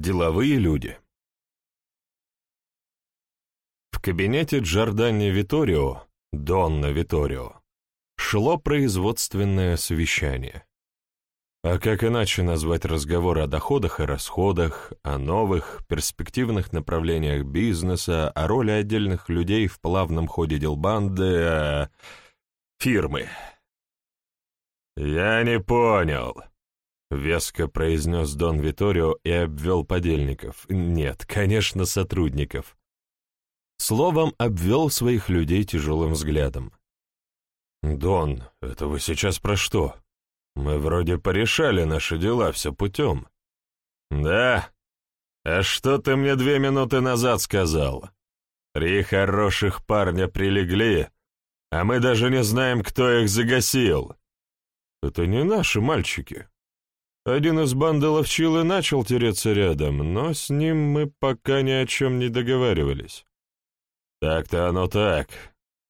деловые люди. В кабинете Джордани Виторио, Донна Виторио, шло производственное совещание. А как иначе назвать разговоры о доходах и расходах, о новых, перспективных направлениях бизнеса, о роли отдельных людей в плавном ходе делбанды, о... фирмы? «Я не понял», — веско произнес Дон Виторио и обвел подельников. Нет, конечно, сотрудников. Словом, обвел своих людей тяжелым взглядом. «Дон, это вы сейчас про что? Мы вроде порешали наши дела все путем». «Да? А что ты мне две минуты назад сказал? Три хороших парня прилегли, а мы даже не знаем, кто их загасил». «Это не наши мальчики. Один из банды ловчил и начал тереться рядом, но с ним мы пока ни о чем не договаривались». «Так-то оно так.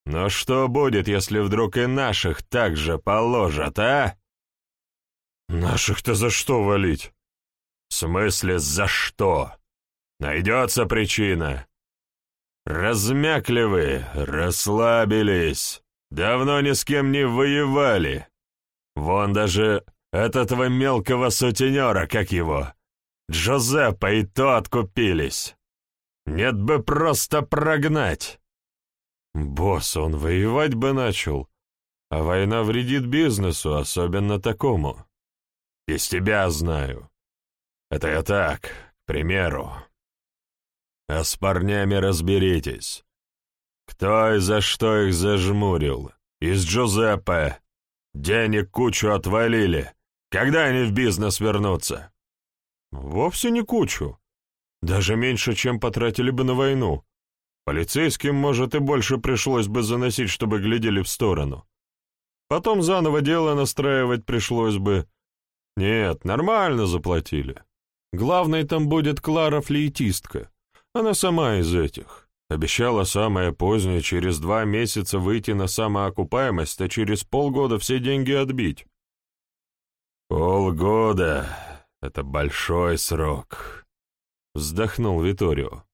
Но что будет, если вдруг и наших так же положат, а?» «Наших-то за что валить?» «В смысле за что? Найдется причина. Размякли вы, расслабились, давно ни с кем не воевали. Вон даже этого мелкого сутенера, как его, Джозеппа и то откупились. Нет бы просто прогнать. Босс, он воевать бы начал, а война вредит бизнесу, особенно такому. Из тебя знаю. Это я так, к примеру. А с парнями разберитесь. Кто и за что их зажмурил? Из Джузеппе. Денег кучу отвалили. Когда они в бизнес вернутся? Вовсе не кучу. Даже меньше, чем потратили бы на войну. Полицейским, может, и больше пришлось бы заносить, чтобы глядели в сторону. Потом заново дело настраивать пришлось бы. Нет, нормально заплатили. Главной там будет Клара-флейтистка. Она сама из этих. Обещала самое позднее через два месяца выйти на самоокупаемость, а через полгода все деньги отбить. Полгода — это большой срок, — вздохнул Виторио.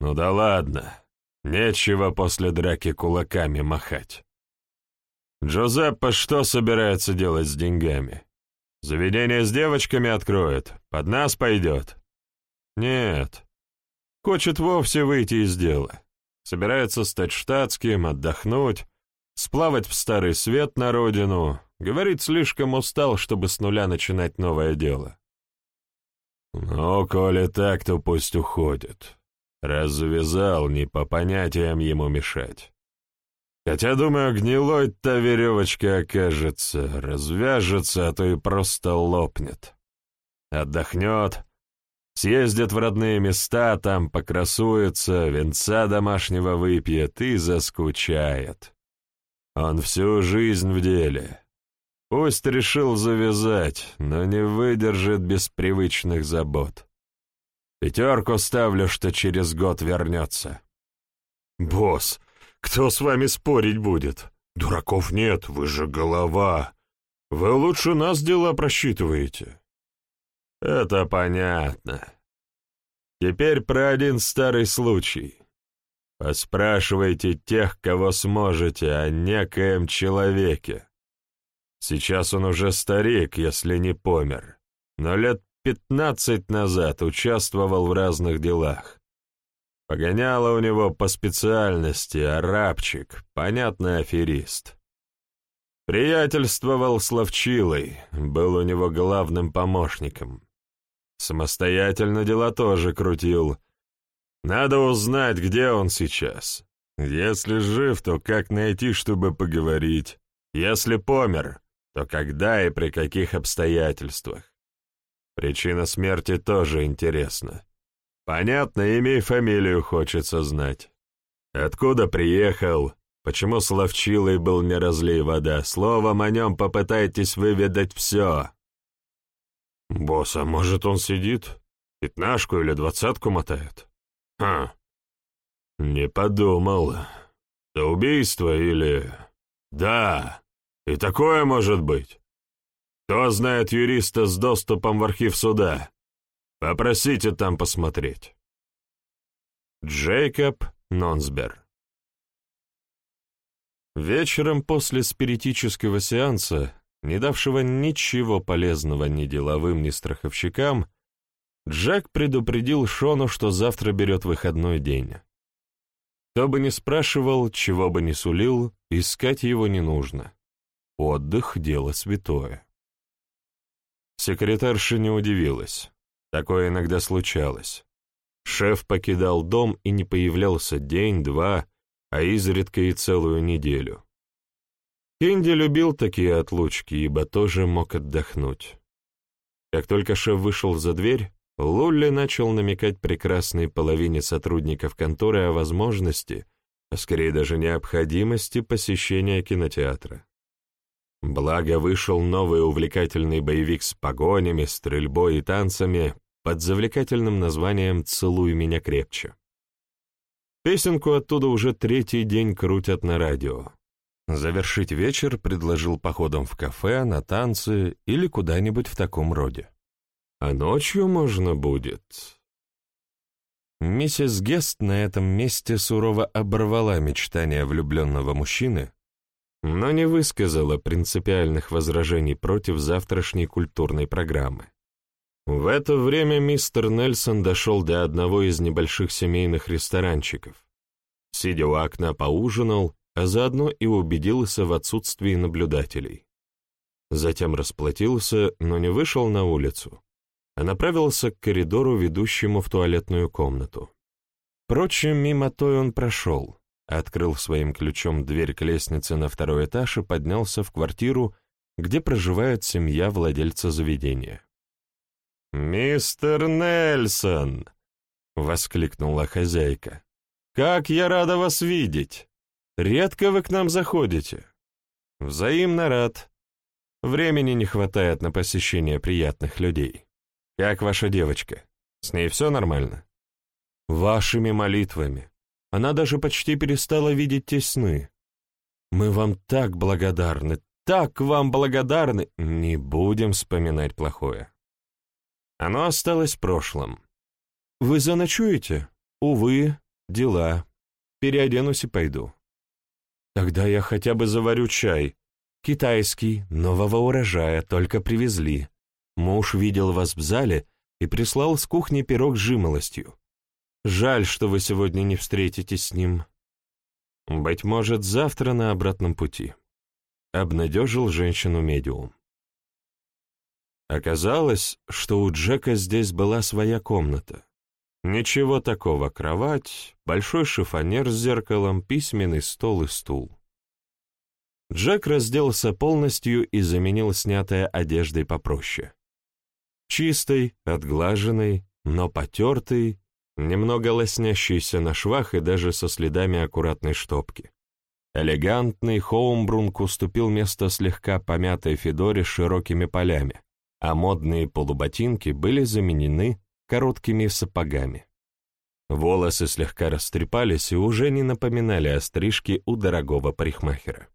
Ну да ладно, нечего после драки кулаками махать. Джозеппе что собирается делать с деньгами? Заведение с девочками откроет, под нас пойдет? Нет, хочет вовсе выйти из дела. Собирается стать штатским, отдохнуть, сплавать в старый свет на родину. Говорит, слишком устал, чтобы с нуля начинать новое дело. Ну, коли так, то пусть уходит. Развязал, не по понятиям ему мешать. Хотя, думаю, гнилой та веревочка окажется, развяжется, а то и просто лопнет. Отдохнет, съездит в родные места, там покрасуется, венца домашнего выпьет и заскучает. Он всю жизнь в деле. Пусть решил завязать, но не выдержит без привычных забот. Пятерку ставлю, что через год вернется. «Босс, кто с вами спорить будет? Дураков нет, вы же голова. Вы лучше нас дела просчитываете». «Это понятно. Теперь про один старый случай. Поспрашивайте тех, кого сможете, о некоем человеке. Сейчас он уже старик, если не помер, но лет пятнадцать назад участвовал в разных делах. Погоняло у него по специальности арабчик, понятный аферист. Приятельствовал с Ловчилой, был у него главным помощником. Самостоятельно дела тоже крутил. Надо узнать, где он сейчас. Если жив, то как найти, чтобы поговорить. Если помер, то когда и при каких обстоятельствах. Причина смерти тоже интересна. Понятно, имя и фамилию хочется знать. Откуда приехал, почему с был не разлей вода, словом о нем попытайтесь выведать все. Босс, а может он сидит? Пятнашку или двадцатку мотает? Ха, не подумал. Да убийство или... Да, и такое может быть. Кто знает юриста с доступом в архив суда? Попросите там посмотреть. Джейкоб Нонсбер Вечером после спиритического сеанса, не давшего ничего полезного ни деловым, ни страховщикам, Джек предупредил Шону, что завтра берет выходной день. Кто бы ни спрашивал, чего бы ни сулил, искать его не нужно. Отдых — дело святое. Секретарша не удивилась. Такое иногда случалось. Шеф покидал дом и не появлялся день-два, а изредка и целую неделю. Кенди любил такие отлучки, ибо тоже мог отдохнуть. Как только шеф вышел за дверь, Лулли начал намекать прекрасной половине сотрудников конторы о возможности, а скорее даже необходимости посещения кинотеатра. Благо вышел новый увлекательный боевик с погонями, стрельбой и танцами под завлекательным названием «Целуй меня крепче». Песенку оттуда уже третий день крутят на радио. Завершить вечер предложил походом в кафе, на танцы или куда-нибудь в таком роде. А ночью можно будет. Миссис Гест на этом месте сурово оборвала мечтания влюбленного мужчины, но не высказала принципиальных возражений против завтрашней культурной программы. В это время мистер Нельсон дошел до одного из небольших семейных ресторанчиков. Сидя у окна, поужинал, а заодно и убедился в отсутствии наблюдателей. Затем расплатился, но не вышел на улицу, а направился к коридору, ведущему в туалетную комнату. Впрочем, мимо той он прошел, открыл своим ключом дверь к лестнице на второй этаж и поднялся в квартиру, где проживает семья владельца заведения. «Мистер Нельсон!» — воскликнула хозяйка. «Как я рада вас видеть! Редко вы к нам заходите. Взаимно рад. Времени не хватает на посещение приятных людей. Как ваша девочка? С ней все нормально? Вашими молитвами. Она даже почти перестала видеть те сны. Мы вам так благодарны, так вам благодарны. Не будем вспоминать плохое. Оно осталось в прошлом. Вы заночуете? Увы, дела. Переоденусь и пойду. Тогда я хотя бы заварю чай. Китайский, нового урожая, только привезли. Муж видел вас в зале и прислал с кухни пирог с жимолостью. Жаль, что вы сегодня не встретитесь с ним. Быть может, завтра на обратном пути. Обнадежил женщину медиум. Оказалось, что у Джека здесь была своя комната. Ничего такого, кровать, большой шифонер с зеркалом, письменный стол и стул. Джек разделся полностью и заменил снятой одеждой попроще. Чистой, отглаженной, но потертой, немного лоснящейся на швах и даже со следами аккуратной штопки. Элегантный Хоумбрунг уступил место слегка помятой Федоре с широкими полями, а модные полуботинки были заменены короткими сапогами. Волосы слегка растрепались и уже не напоминали о стрижке у дорогого парикмахера.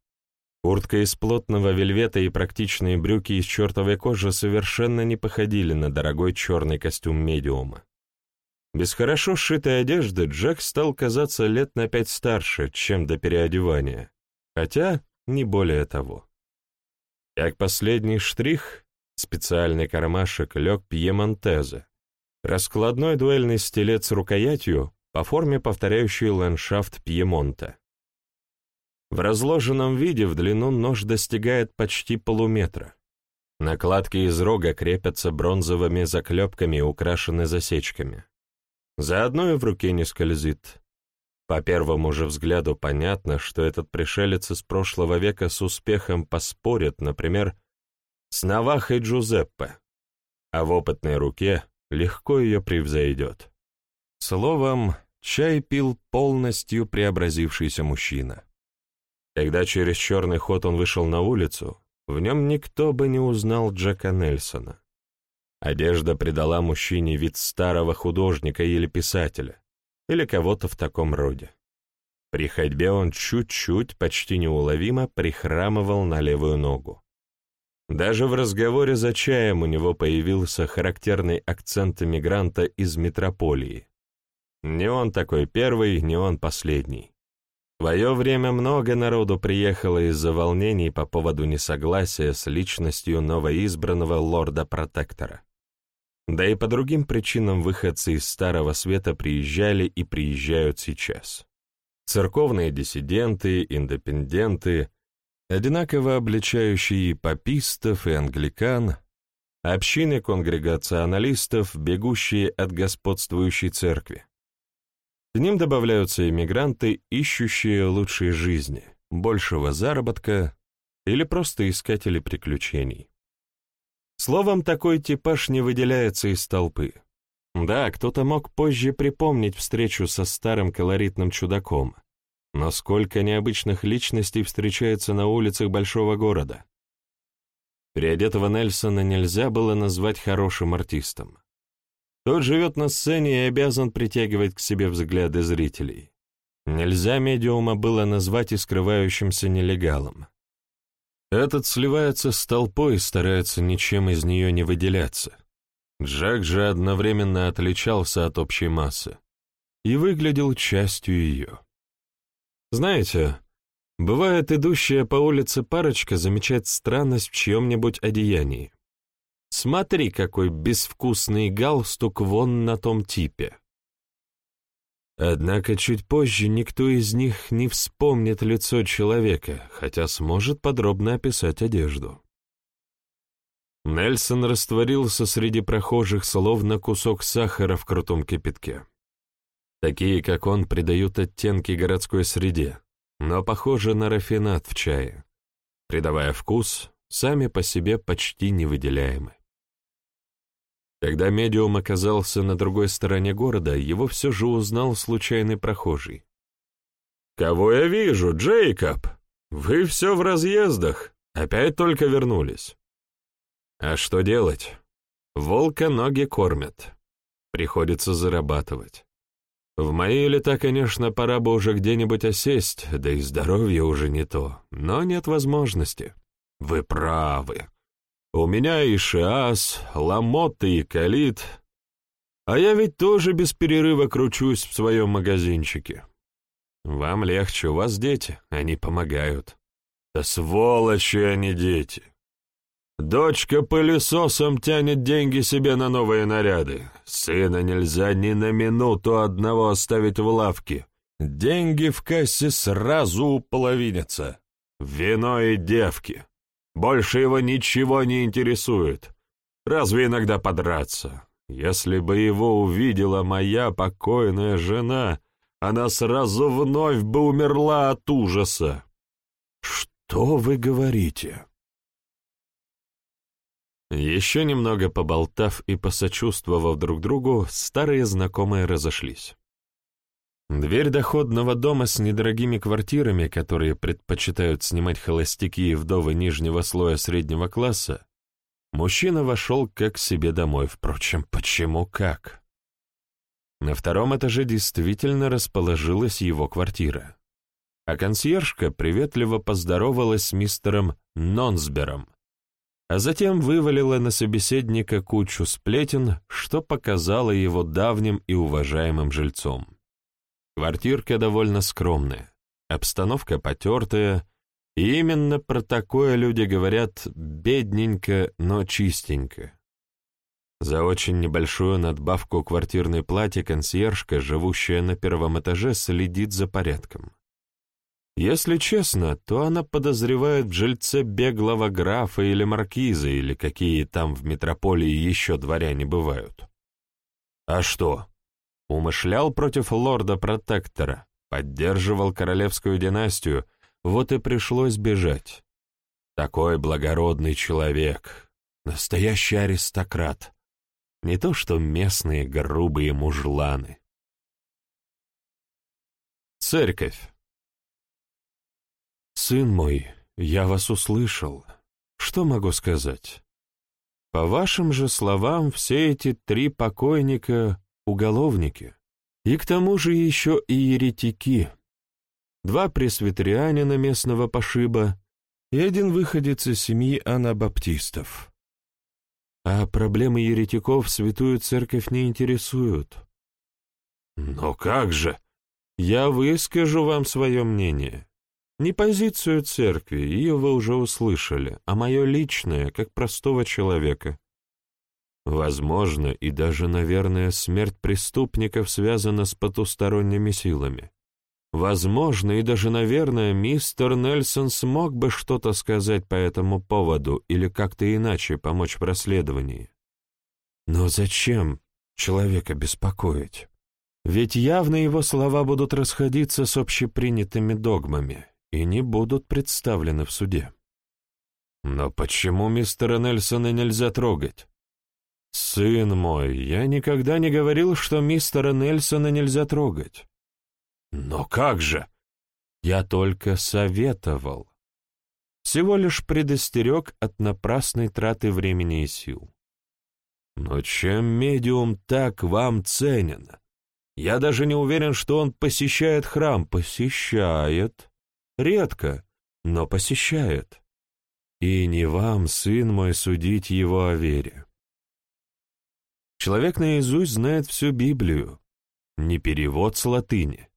Куртка из плотного вельвета и практичные брюки из чертовой кожи совершенно не походили на дорогой черный костюм медиума. Без хорошо сшитой одежды Джек стал казаться лет на пять старше, чем до переодевания, хотя не более того. Как последний штрих, специальный кармашек лег пьемонтезе, раскладной дуэльный стилет с рукоятью, по форме повторяющий ландшафт Пьемонта. В разложенном виде в длину нож достигает почти полуметра. Накладки из рога крепятся бронзовыми заклепками и украшены засечками. Заодно и в руке не скользит. По первому же взгляду понятно, что этот пришелец из прошлого века с успехом поспорит, например, с Навахой Джузеппе, а в опытной руке легко ее превзойдет. Словом, чай пил полностью преобразившийся мужчина. Когда через черный ход он вышел на улицу, в нем никто бы не узнал Джека Нельсона. Одежда придала мужчине вид старого художника или писателя, или кого-то в таком роде. При ходьбе он чуть-чуть, почти неуловимо, прихрамывал на левую ногу. Даже в разговоре за чаем у него появился характерный акцент эмигранта из метрополии. Не он такой первый, не он последний. В свое время много народу приехало из-за волнений по поводу несогласия с личностью новоизбранного лорда-протектора. Да и по другим причинам выходцы из Старого Света приезжали и приезжают сейчас. Церковные диссиденты, индепенденты, одинаково обличающие папистов и англикан, общины конгрегационалистов, бегущие от господствующей церкви. К ним добавляются иммигранты, ищущие лучшей жизни, большего заработка или просто искатели приключений. Словом, такой типаж не выделяется из толпы. Да, кто-то мог позже припомнить встречу со старым колоритным чудаком, но сколько необычных личностей встречается на улицах большого города. Переодетого Нельсона нельзя было назвать хорошим артистом. Тот живет на сцене и обязан притягивать к себе взгляды зрителей. Нельзя медиума было назвать и скрывающимся нелегалом. Этот сливается с толпой и старается ничем из нее не выделяться. Джек же одновременно отличался от общей массы и выглядел частью ее. Знаете, бывает идущая по улице парочка замечает странность в чьем-нибудь одеянии. Смотри, какой безвкусный галстук вон на том типе. Однако чуть позже никто из них не вспомнит лицо человека, хотя сможет подробно описать одежду. Нельсон растворился среди прохожих, словно кусок сахара в крутом кипятке. Такие, как он, придают оттенки городской среде, но похожи на рафинат в чае, придавая вкус, сами по себе почти невыделяемы. Когда медиум оказался на другой стороне города, его все же узнал случайный прохожий. «Кого я вижу, Джейкоб? Вы все в разъездах, опять только вернулись». «А что делать? Волка ноги кормят. Приходится зарабатывать. В мои лета, конечно, пора бы уже где-нибудь осесть, да и здоровье уже не то, но нет возможности. Вы правы. У меня и Шиас, Ламот и Калит. А я ведь тоже без перерыва кручусь в своем магазинчике. Вам легче, у вас дети, они помогают. Да сволочи они дети. Дочка пылесосом тянет деньги себе на новые наряды. Сына нельзя ни на минуту одного оставить в лавке. Деньги в кассе сразу уполовинятся. Вино и девки. Больше его ничего не интересует. Разве иногда подраться? Если бы его увидела моя покойная жена, она сразу вновь бы умерла от ужаса. Что вы говорите? Еще немного поболтав и посочувствовав друг другу, старые знакомые разошлись. Дверь доходного дома с недорогими квартирами, которые предпочитают снимать холостяки и вдовы нижнего слоя среднего класса, мужчина вошел как себе домой, впрочем, почему как? На втором этаже действительно расположилась его квартира, а консьержка приветливо поздоровалась с мистером Нонсбером, а затем вывалила на собеседника кучу сплетен, что показало его давним и уважаемым жильцом. Квартирка довольно скромная, обстановка потертая, и именно про такое люди говорят «бедненько, но чистенько». За очень небольшую надбавку квартирной плате консьержка, живущая на первом этаже, следит за порядком. Если честно, то она подозревает в жильце беглого графа или маркиза, или какие там в метрополии еще дворяне бывают. А что? Умышлял против лорда-протектора, поддерживал королевскую династию, вот и пришлось бежать. Такой благородный человек, настоящий аристократ, не то что местные грубые мужланы. Церковь. «Сын мой, я вас услышал. Что могу сказать? По вашим же словам, все эти три покойника уголовники, и к тому же еще и еретики. Два пресвитерианина местного пошиба и один выходец из семьи анабаптистов. А проблемы еретиков святую церковь не интересуют. Но как же? Я выскажу вам свое мнение. Не позицию церкви, ее вы уже услышали, а мое личное, как простого человека. Возможно, и даже, наверное, смерть преступников связана с потусторонними силами. Возможно, и даже, наверное, мистер Нельсон смог бы что-то сказать по этому поводу или как-то иначе помочь в расследовании. Но зачем человека беспокоить? Ведь явно его слова будут расходиться с общепринятыми догмами и не будут представлены в суде. Но почему мистера Нельсона нельзя трогать? Сын мой, я никогда не говорил, что мистера Нельсона нельзя трогать. Но как же? Я только советовал. Всего лишь предостерег от напрасной траты времени и сил. Но чем медиум так вам ценен? Я даже не уверен, что он посещает храм. Посещает. Редко, но посещает. И не вам, сын мой, судить его о вере. Человек наизусть знает всю Библию, не перевод с латыни.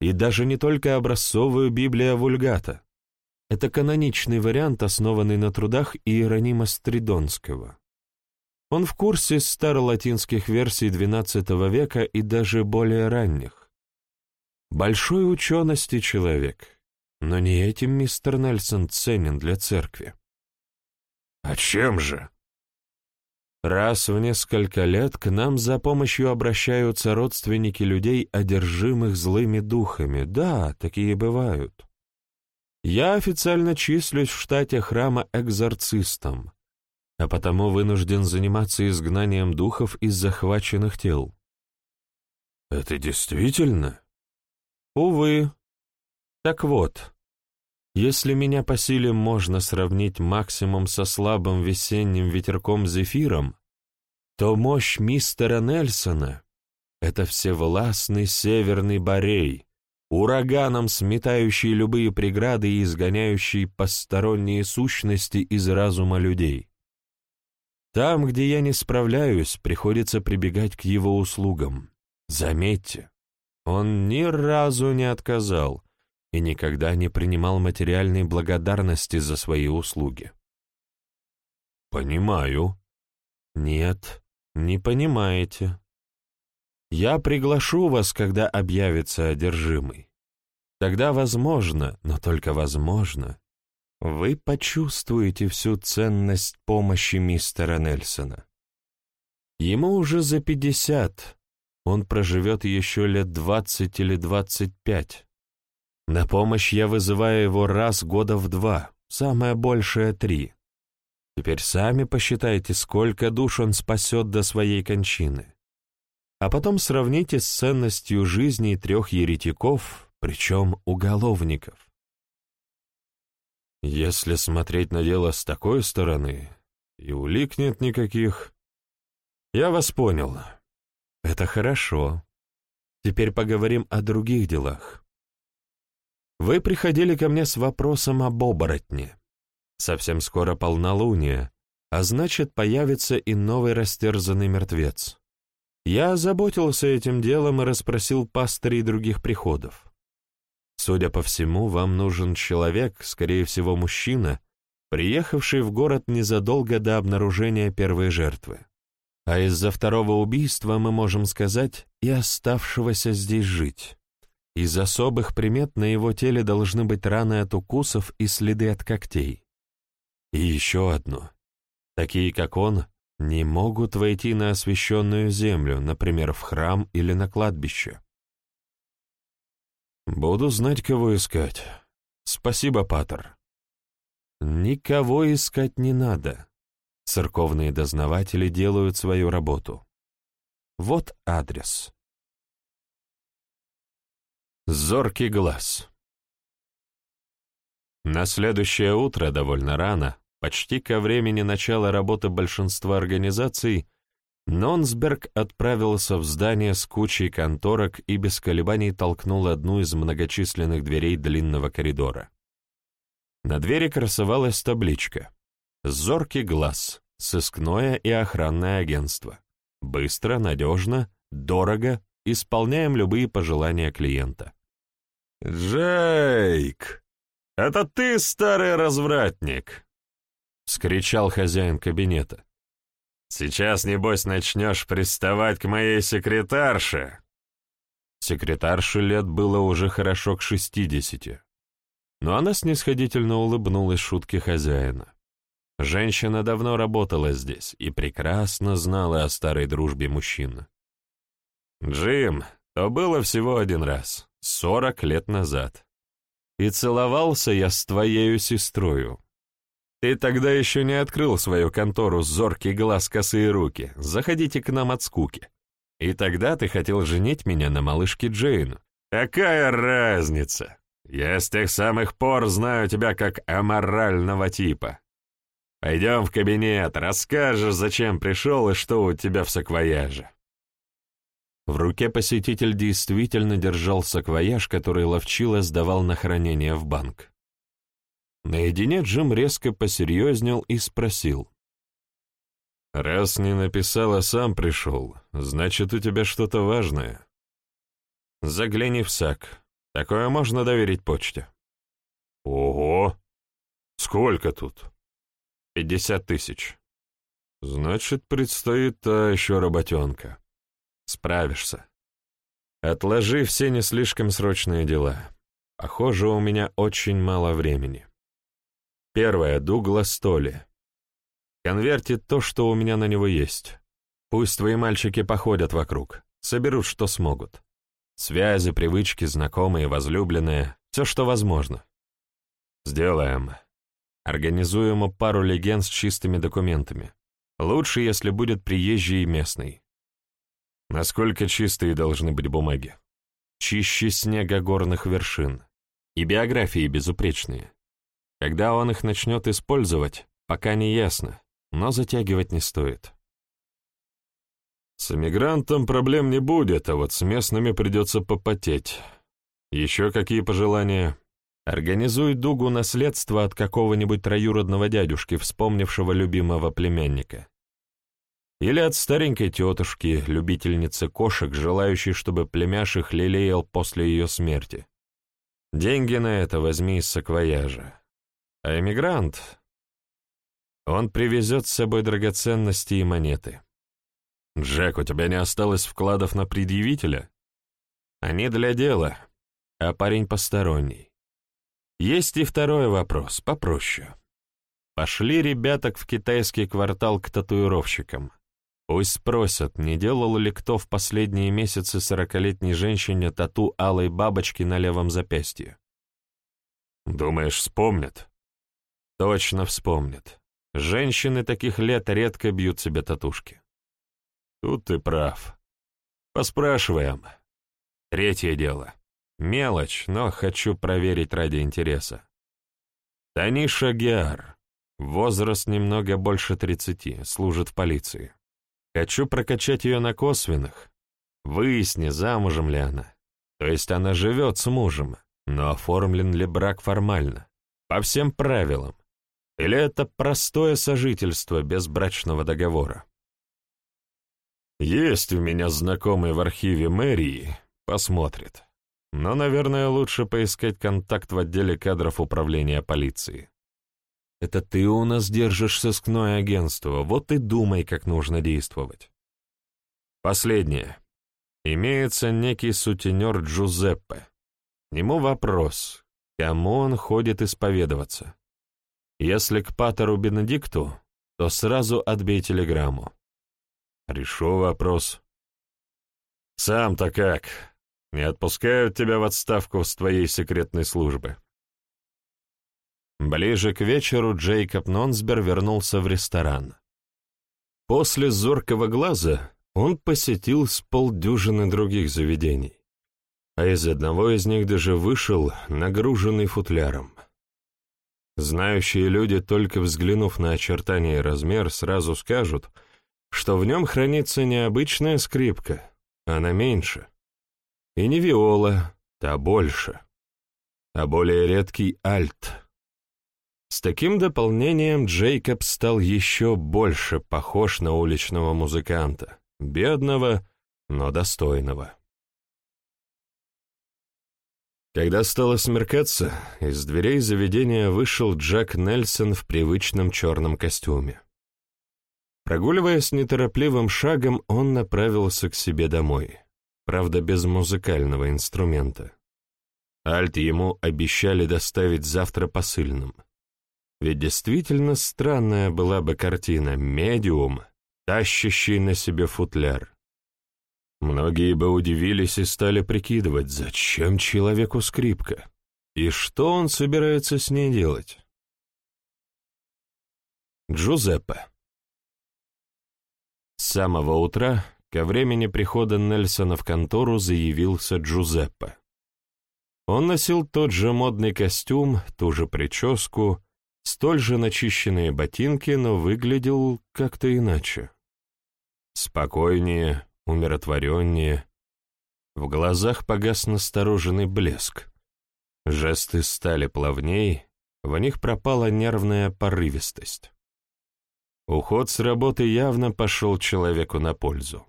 И даже не только образцовую Библия Вульгата. Это каноничный вариант, основанный на трудах Иеронима Стридонского. Он в курсе старолатинских версий XII века и даже более ранних. Большой учености человек, но не этим мистер Нельсон ценен для церкви. А чем же? Раз в несколько лет к нам за помощью обращаются родственники людей, одержимых злыми духами. Да, такие бывают. Я официально числюсь в штате храма экзорцистом, а потому вынужден заниматься изгнанием духов из захваченных тел. Это действительно? Увы. Так вот, если меня по силе можно сравнить максимум со слабым весенним ветерком-зефиром, то мощь мистера Нельсона — это всевластный северный барей, ураганом сметающий любые преграды и изгоняющий посторонние сущности из разума людей. Там, где я не справляюсь, приходится прибегать к его услугам. Заметьте, он ни разу не отказал, и никогда не принимал материальной благодарности за свои услуги. «Понимаю». «Нет, не понимаете. Я приглашу вас, когда объявится одержимый. Тогда возможно, но только возможно, вы почувствуете всю ценность помощи мистера Нельсона. Ему уже за пятьдесят, он проживет еще лет двадцать или двадцать пять. На помощь я вызываю его раз года в два, самое большее три. Теперь сами посчитайте, сколько душ он спасет до своей кончины. А потом сравните с ценностью жизни трех еретиков, причем уголовников. Если смотреть на дело с такой стороны, и улик нет никаких, я вас понял. Это хорошо. Теперь поговорим о других делах. Вы приходили ко мне с вопросом об оборотне. Совсем скоро полнолуние, а значит, появится и новый растерзанный мертвец. Я озаботился этим делом и расспросил пастырей других приходов. Судя по всему, вам нужен человек, скорее всего, мужчина, приехавший в город незадолго до обнаружения первой жертвы. А из-за второго убийства мы можем сказать и оставшегося здесь жить. Из особых примет на его теле должны быть раны от укусов и следы от когтей. И еще одно. Такие, как он, не могут войти на освященную землю, например, в храм или на кладбище. Буду знать, кого искать. Спасибо, Патер. Никого искать не надо. Церковные дознаватели делают свою работу. Вот адрес. Зоркий глаз. На следующее утро, довольно рано, почти ко времени начала работы большинства организаций, Нонсберг отправился в здание с кучей конторок и без колебаний толкнул одну из многочисленных дверей длинного коридора. На двери красовалась табличка «Зоркий глаз. Сыскное и охранное агентство. Быстро, надежно, дорого, исполняем любые пожелания клиента». «Джейк, это ты, старый развратник!» — скричал хозяин кабинета. «Сейчас, небось, начнешь приставать к моей секретарше!» Секретарше лет было уже хорошо к шестидесяти. Но она снисходительно улыбнулась шутке хозяина. Женщина давно работала здесь и прекрасно знала о старой дружбе мужчин. «Джим, то было всего один раз, сорок лет назад. И целовался я с твоею сестрою. Ты тогда еще не открыл свою контору «Зоркий глаз, косые руки». Заходите к нам от скуки. И тогда ты хотел женить меня на малышке Джейн. Какая разница? Я с тех самых пор знаю тебя как аморального типа. Пойдем в кабинет, расскажешь, зачем пришел и что у тебя в саквояже. В руке посетитель действительно держал саквояж, который ловчило сдавал на хранение в банк. Наедине Джим резко посерьезнел и спросил. «Раз не написал, а сам пришел, значит, у тебя что-то важное. Загляни в сак. Такое можно доверить почте». «Ого! Сколько тут?» «Пятьдесят тысяч». «Значит, предстоит та еще работенка. Справишься. Отложи все не слишком срочные дела. Похоже, у меня очень мало времени». Первое. Дуглас Толли. Конвертит то, что у меня на него есть. Пусть твои мальчики походят вокруг, соберут, что смогут. Связи, привычки, знакомые, возлюбленные, все, что возможно. Сделаем. Организуем пару легенд с чистыми документами. Лучше, если будет приезжий и местный. Насколько чистые должны быть бумаги? Чище снега горных вершин. И биографии безупречные. Когда он их начнет использовать, пока не ясно но затягивать не стоит. С эмигрантом проблем не будет, а вот с местными придется попотеть. Еще какие пожелания? Организуй дугу наследства от какого-нибудь троюродного дядюшки, вспомнившего любимого племянника. Или от старенькой тетушки, любительницы кошек, желающей, чтобы племяш их лелеял после ее смерти. Деньги на это возьми из саквояжа. А эмигрант, он привезет с собой драгоценности и монеты. «Джек, у тебя не осталось вкладов на предъявителя?» «Они для дела, а парень посторонний. Есть и второй вопрос, попроще. Пошли ребяток в китайский квартал к татуировщикам. Пусть спросят, не делал ли кто в последние месяцы сорокалетней женщине тату алой бабочки на левом запястье. Думаешь, вспомнят? Точно вспомнят. Женщины таких лет редко бьют себе татушки. Тут ты прав. Поспрашиваем. Третье дело. Мелочь, но хочу проверить ради интереса. Таниша Геар. Возраст немного больше тридцати, служит в полиции. Хочу прокачать ее на косвенных. Выясни, замужем ли она. То есть она живет с мужем, но оформлен ли брак формально. По всем правилам. Или это простое сожительство без брачного договора? Есть у меня знакомый в архиве мэрии, посмотрит. Но, наверное, лучше поискать контакт в отделе кадров управления полиции. Это ты у нас держишь сыскное агентство, вот и думай, как нужно действовать. Последнее. Имеется некий сутенер Джузеппе. К нему вопрос, кому он ходит исповедоваться. Если к патеру Бенедикту, то сразу отбей телеграмму. Решу вопрос. Сам-то как? Не отпускают тебя в отставку с твоей секретной службы? Ближе к вечеру Джейкоб Нонсбер вернулся в ресторан. После зоркого глаза он посетил с полдюжины других заведений, а из одного из них даже вышел, нагруженный футляром. Знающие люди, только взглянув на очертания и размер, сразу скажут, что в нем хранится не обычная скрипка, она меньше. И не виола, та больше, а более редкий альт. С таким дополнением Джейкоб стал еще больше похож на уличного музыканта, бедного, но достойного. Когда стало смеркаться, из дверей заведения вышел Джек Нельсон в привычном черном костюме. Прогуливаясь неторопливым шагом, он направился к себе домой, правда, без музыкального инструмента. Альт ему обещали доставить завтра посыльным. Ведь действительно странная была бы картина «Медиум», тащащий на себе футляр. Многие бы удивились и стали прикидывать, зачем человеку скрипка, и что он собирается с ней делать. Джузеппе С самого утра, ко времени прихода Нельсона в контору, заявился Джузеппе. Он носил тот же модный костюм, ту же прическу, столь же начищенные ботинки, но выглядел как-то иначе. Спокойнее, умиротвореннее. В глазах погас настороженный блеск. Жесты стали плавней, в них пропала нервная порывистость. Уход с работы явно пошел человеку на пользу.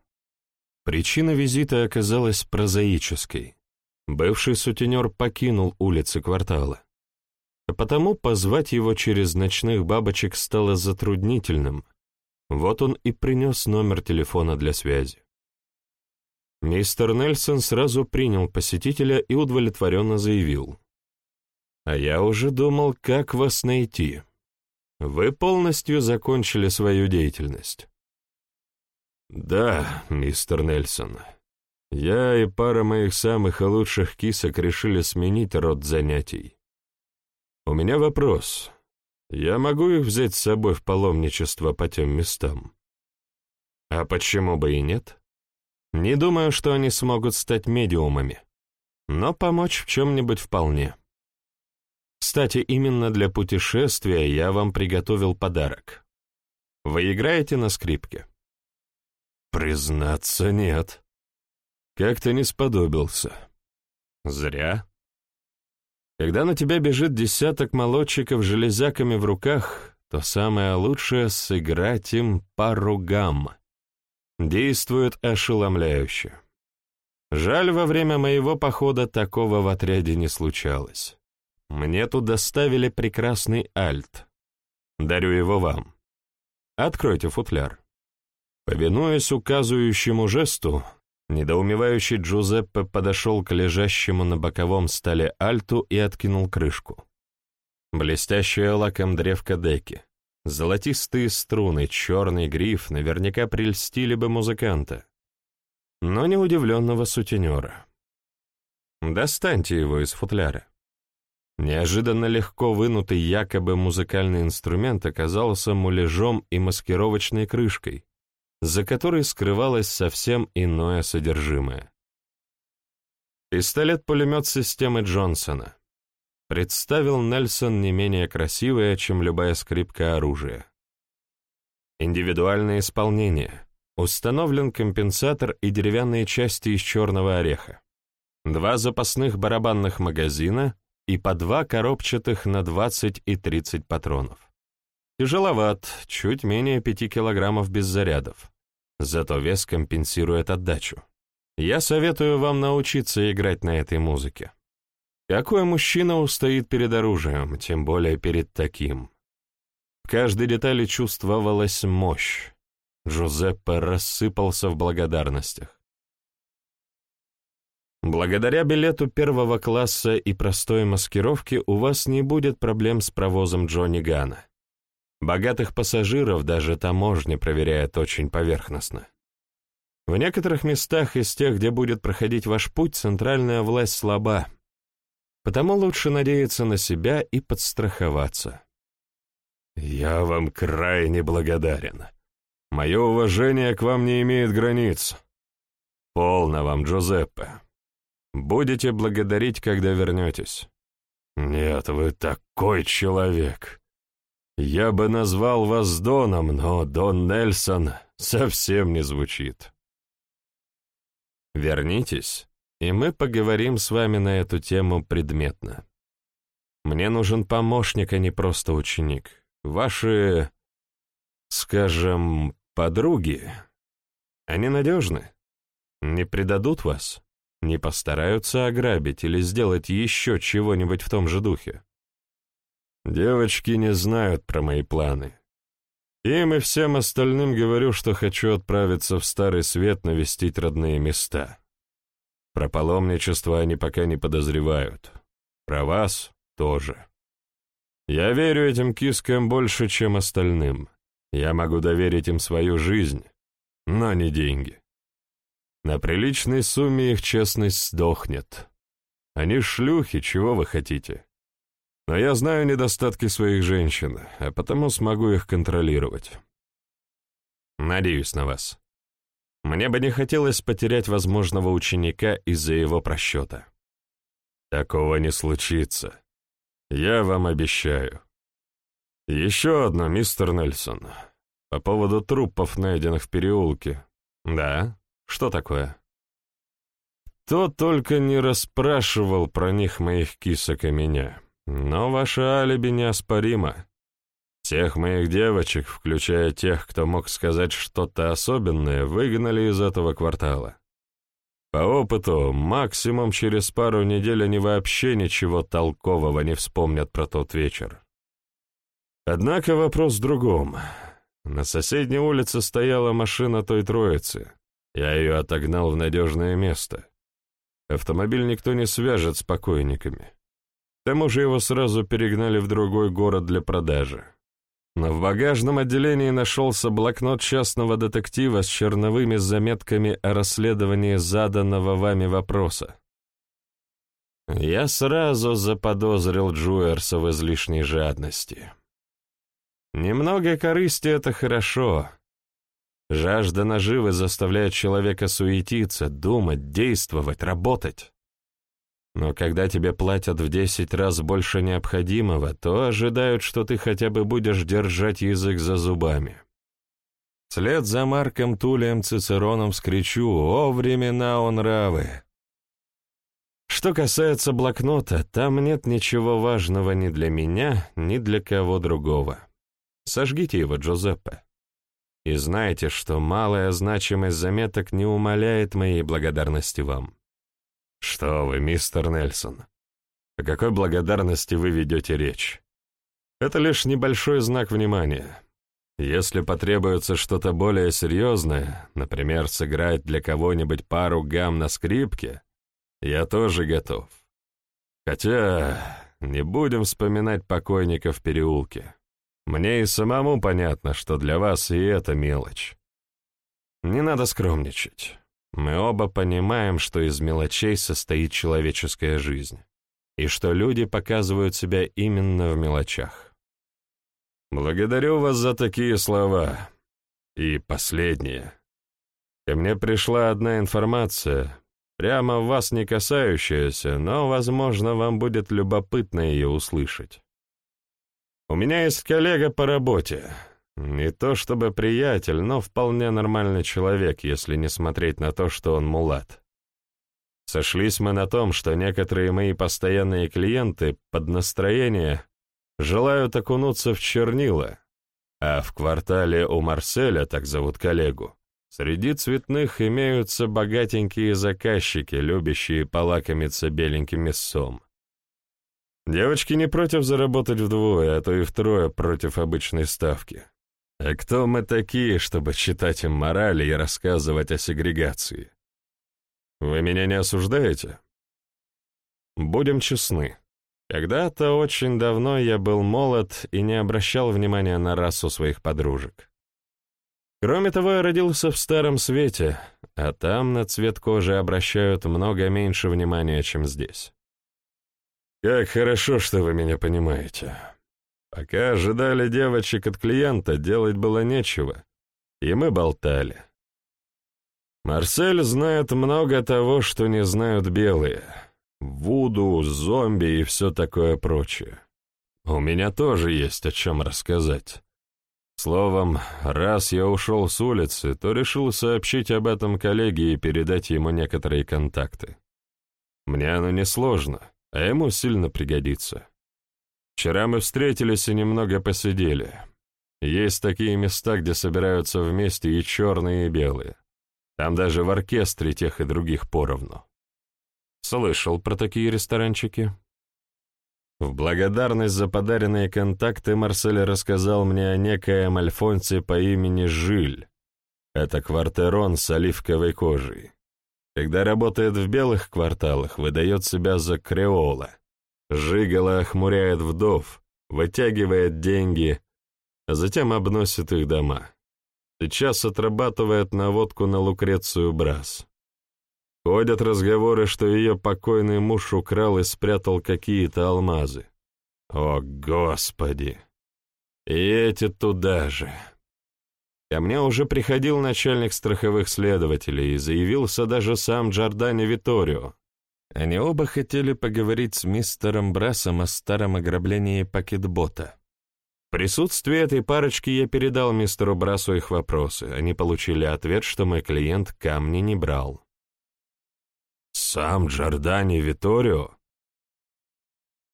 Причина визита оказалась прозаической. Бывший сутенер покинул улицы квартала. А потому позвать его через ночных бабочек стало затруднительным. Вот он и принес номер телефона для связи. Мистер Нельсон сразу принял посетителя и удовлетворенно заявил. «А я уже думал, как вас найти. Вы полностью закончили свою деятельность». «Да, мистер Нельсон. Я и пара моих самых лучших кисок решили сменить род занятий. У меня вопрос. Я могу их взять с собой в паломничество по тем местам?» «А почему бы и нет?» Не думаю, что они смогут стать медиумами, но помочь в чем-нибудь вполне. Кстати, именно для путешествия я вам приготовил подарок. Вы играете на скрипке? Признаться, нет. Как-то не сподобился. Зря. Когда на тебя бежит десяток молодчиков железяками в руках, то самое лучшее — сыграть им пару гамм действует ошеломляюще. Жаль, во время моего похода такого в отряде не случалось. Мне тут доставили прекрасный альт. Дарю его вам. Откройте футляр. Повинуясь указывающему жесту, недоумевающий Джузеппе подошел к лежащему на боковом столе альту и откинул крышку. Блестящая лаком древка деки. Золотистые струны, черный гриф наверняка прельстили бы музыканта, но не удивленного сутенера. Достаньте его из футляра. Неожиданно легко вынутый якобы музыкальный инструмент оказался муляжом и маскировочной крышкой, за которой скрывалось совсем иное содержимое. Пистолет-пулемет системы Джонсона представил Нельсон не менее красивое, чем любая скрипка оружия. Индивидуальное исполнение. Установлен компенсатор и деревянные части из черного ореха. Два запасных барабанных магазина и по два коробчатых на 20 и 30 патронов. Тяжеловат, чуть менее 5 килограммов без зарядов. Зато вес компенсирует отдачу. Я советую вам научиться играть на этой музыке. Какой мужчина устоит перед оружием, тем более перед таким? В каждой детали чувствовалась мощь. Джузеппе рассыпался в благодарностях. Благодаря билету первого класса и простой маскировке у вас не будет проблем с провозом Джонни Гана. Богатых пассажиров даже таможня проверяет очень поверхностно. В некоторых местах из тех, где будет проходить ваш путь, центральная власть слаба, Потому лучше надеяться на себя и подстраховаться. «Я вам крайне благодарен. Мое уважение к вам не имеет границ. Полно вам, Джузеппе. Будете благодарить, когда вернетесь». «Нет, вы такой человек. Я бы назвал вас Доном, но Дон Нельсон совсем не звучит». «Вернитесь, и мы поговорим с вами на эту тему предметно. Мне нужен помощник, а не просто ученик. Ваши, скажем, подруги, они надежны? Не предадут вас? Не постараются ограбить или сделать еще чего-нибудь в том же духе? Девочки не знают про мои планы. Им и всем остальным говорю, что хочу отправиться в Старый Свет навестить родные места. Про паломничество они пока не подозревают. Про вас тоже. Я верю этим кискам больше, чем остальным. Я могу доверить им свою жизнь, но не деньги. На приличной сумме их честность сдохнет. Они шлюхи, чего вы хотите? Но я знаю недостатки своих женщин, а потому смогу их контролировать. Надеюсь на вас. Мне бы не хотелось потерять возможного ученика из-за его просчета. Такого не случится. Я вам обещаю. Еще одно, мистер Нельсон. По поводу трупов, найденных в переулке. Да? Что такое? Кто только не расспрашивал про них моих кисок и меня. Но ваше алиби неоспоримо. Всех моих девочек, включая тех, кто мог сказать что-то особенное, выгнали из этого квартала. По опыту, максимум через пару недель они вообще ничего толкового не вспомнят про тот вечер. Однако вопрос в другом. На соседней улице стояла машина той троицы. Я ее отогнал в надежное место. Автомобиль никто не свяжет с покойниками. К тому же его сразу перегнали в другой город для продажи. Но в багажном отделении нашелся блокнот частного детектива с черновыми заметками о расследовании заданного вами вопроса. Я сразу заподозрил Джуэрса в излишней жадности. Немного корысти — это хорошо. Жажда наживы заставляет человека суетиться, думать, действовать, работать. Но когда тебе платят в десять раз больше необходимого, то ожидают, что ты хотя бы будешь держать язык за зубами. Вслед за Марком Тулием Цицероном скричу «О, времена он равы!» Что касается блокнота, там нет ничего важного ни для меня, ни для кого другого. Сожгите его, Джузеппе. И знайте, что малая значимость заметок не умаляет моей благодарности вам. «Что вы, мистер Нельсон? О какой благодарности вы ведете речь? Это лишь небольшой знак внимания. Если потребуется что-то более серьезное, например, сыграть для кого-нибудь пару гамм на скрипке, я тоже готов. Хотя не будем вспоминать покойника в переулке. Мне и самому понятно, что для вас и это мелочь. Не надо скромничать. Мы оба понимаем, что из мелочей состоит человеческая жизнь, и что люди показывают себя именно в мелочах. Благодарю вас за такие слова. И последнее. Ко мне пришла одна информация, прямо вас не касающаяся, но, возможно, вам будет любопытно ее услышать. У меня есть коллега по работе, не то чтобы приятель, но вполне нормальный человек, если не смотреть на то, что он мулат. Сошлись мы на том, что некоторые мои постоянные клиенты под настроение желают окунуться в чернила, а в квартале у Марселя, так зовут коллегу, среди цветных имеются богатенькие заказчики, любящие полакомиться беленьким мясом. Девочки не против заработать вдвое, а то и втрое против обычной ставки. А кто мы такие, чтобы читать им морали и рассказывать о сегрегации? Вы меня не осуждаете? Будем честны. Когда-то очень давно я был молод и не обращал внимания на расу своих подружек. Кроме того, я родился в Старом Свете, а там на цвет кожи обращают много меньше внимания, чем здесь. Как хорошо, что вы меня понимаете. Пока ожидали девочек от клиента, делать было нечего, и мы болтали. Марсель знает много того, что не знают белые. Вуду, зомби и все такое прочее. У меня тоже есть о чем рассказать. Словом, раз я ушел с улицы, то решил сообщить об этом коллеге и передать ему некоторые контакты. Мне оно несложно, а ему сильно пригодится. Вчера мы встретились и немного посидели. Есть такие места, где собираются вместе и черные, и белые. Там даже в оркестре тех и других поровну. Слышал про такие ресторанчики? В благодарность за подаренные контакты Марсель рассказал мне о некоем альфонсе по имени Жиль. Это квартерон с оливковой кожей. Когда работает в белых кварталах, выдает себя за креола. Жигало охмуряет вдов, вытягивает деньги, а затем обносит их дома. Сейчас отрабатывает наводку на Лукрецию Брас. Ходят разговоры, что ее покойный муж украл и спрятал какие-то алмазы. О, Господи! И эти туда же. Ко мне уже приходил начальник страховых следователей и заявился даже сам Джордани Виторио. Они оба хотели поговорить с мистером Брасом о старом ограблении пакетбота. В присутствии этой парочки я передал мистеру Брасу их вопросы. Они получили ответ, что мой клиент камни не брал. Сам Джордани Виторио?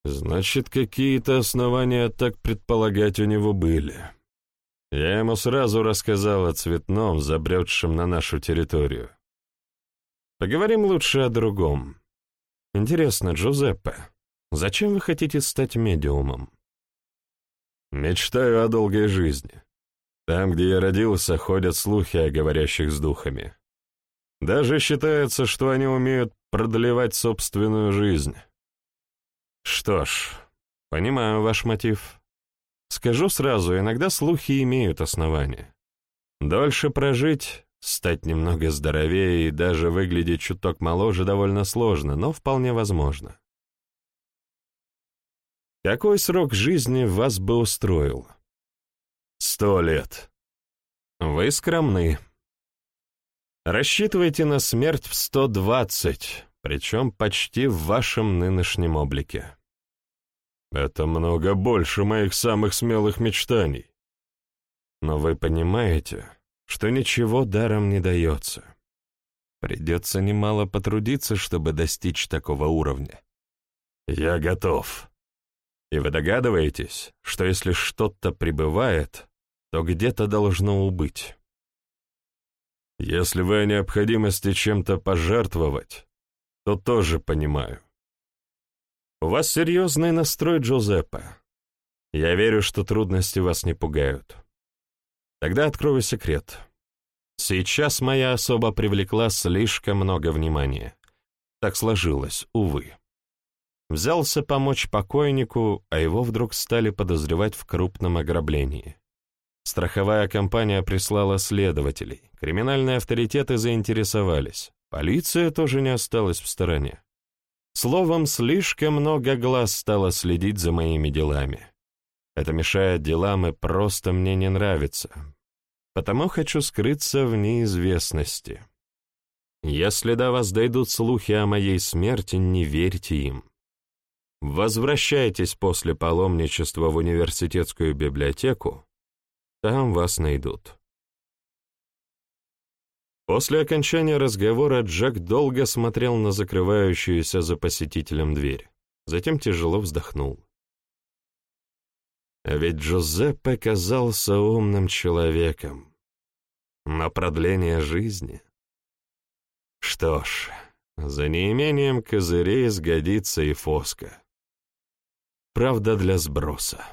Значит, какие-то основания так предполагать у него были. Я ему сразу рассказал о цветном, забредшем на нашу территорию. Поговорим лучше о другом. Интересно, Джузеппе, зачем вы хотите стать медиумом? Мечтаю о долгой жизни. Там, где я родился, ходят слухи о говорящих с духами. Даже считается, что они умеют продлевать собственную жизнь. Что ж, понимаю ваш мотив. Скажу сразу, иногда слухи имеют основания. Дольше прожить, стать немного здоровее и даже выглядеть чуток моложе довольно сложно, но вполне возможно. Какой срок жизни вас бы устроил? Сто лет. Вы скромны. Рассчитывайте на смерть в 120, причем почти в вашем нынешнем облике. Это много больше моих самых смелых мечтаний. Но вы понимаете, что ничего даром не дается. Придется немало потрудиться, чтобы достичь такого уровня. Я готов. И вы догадываетесь, что если что-то прибывает, то где-то должно убыть. Если вы о необходимости чем-то пожертвовать, то тоже понимаю. У вас серьезный настрой, Джузеппе. Я верю, что трудности вас не пугают. Тогда открою секрет. Сейчас моя особа привлекла слишком много внимания. Так сложилось, увы. Взялся помочь покойнику, а его вдруг стали подозревать в крупном ограблении. Страховая компания прислала следователей, криминальные авторитеты заинтересовались, полиция тоже не осталась в стороне. Словом, слишком много глаз стало следить за моими делами. Это мешает делам и просто мне не нравится. Потому хочу скрыться в неизвестности. Если до вас дойдут слухи о моей смерти, не верьте им. Возвращайтесь после паломничества в университетскую библиотеку, там вас найдут. После окончания разговора Джек долго смотрел на закрывающуюся за посетителем дверь, затем тяжело вздохнул. А ведь Джозеппе казался умным человеком. Но продление жизни... Что ж, за неимением козырей сгодится и фоска. Правда, для сброса.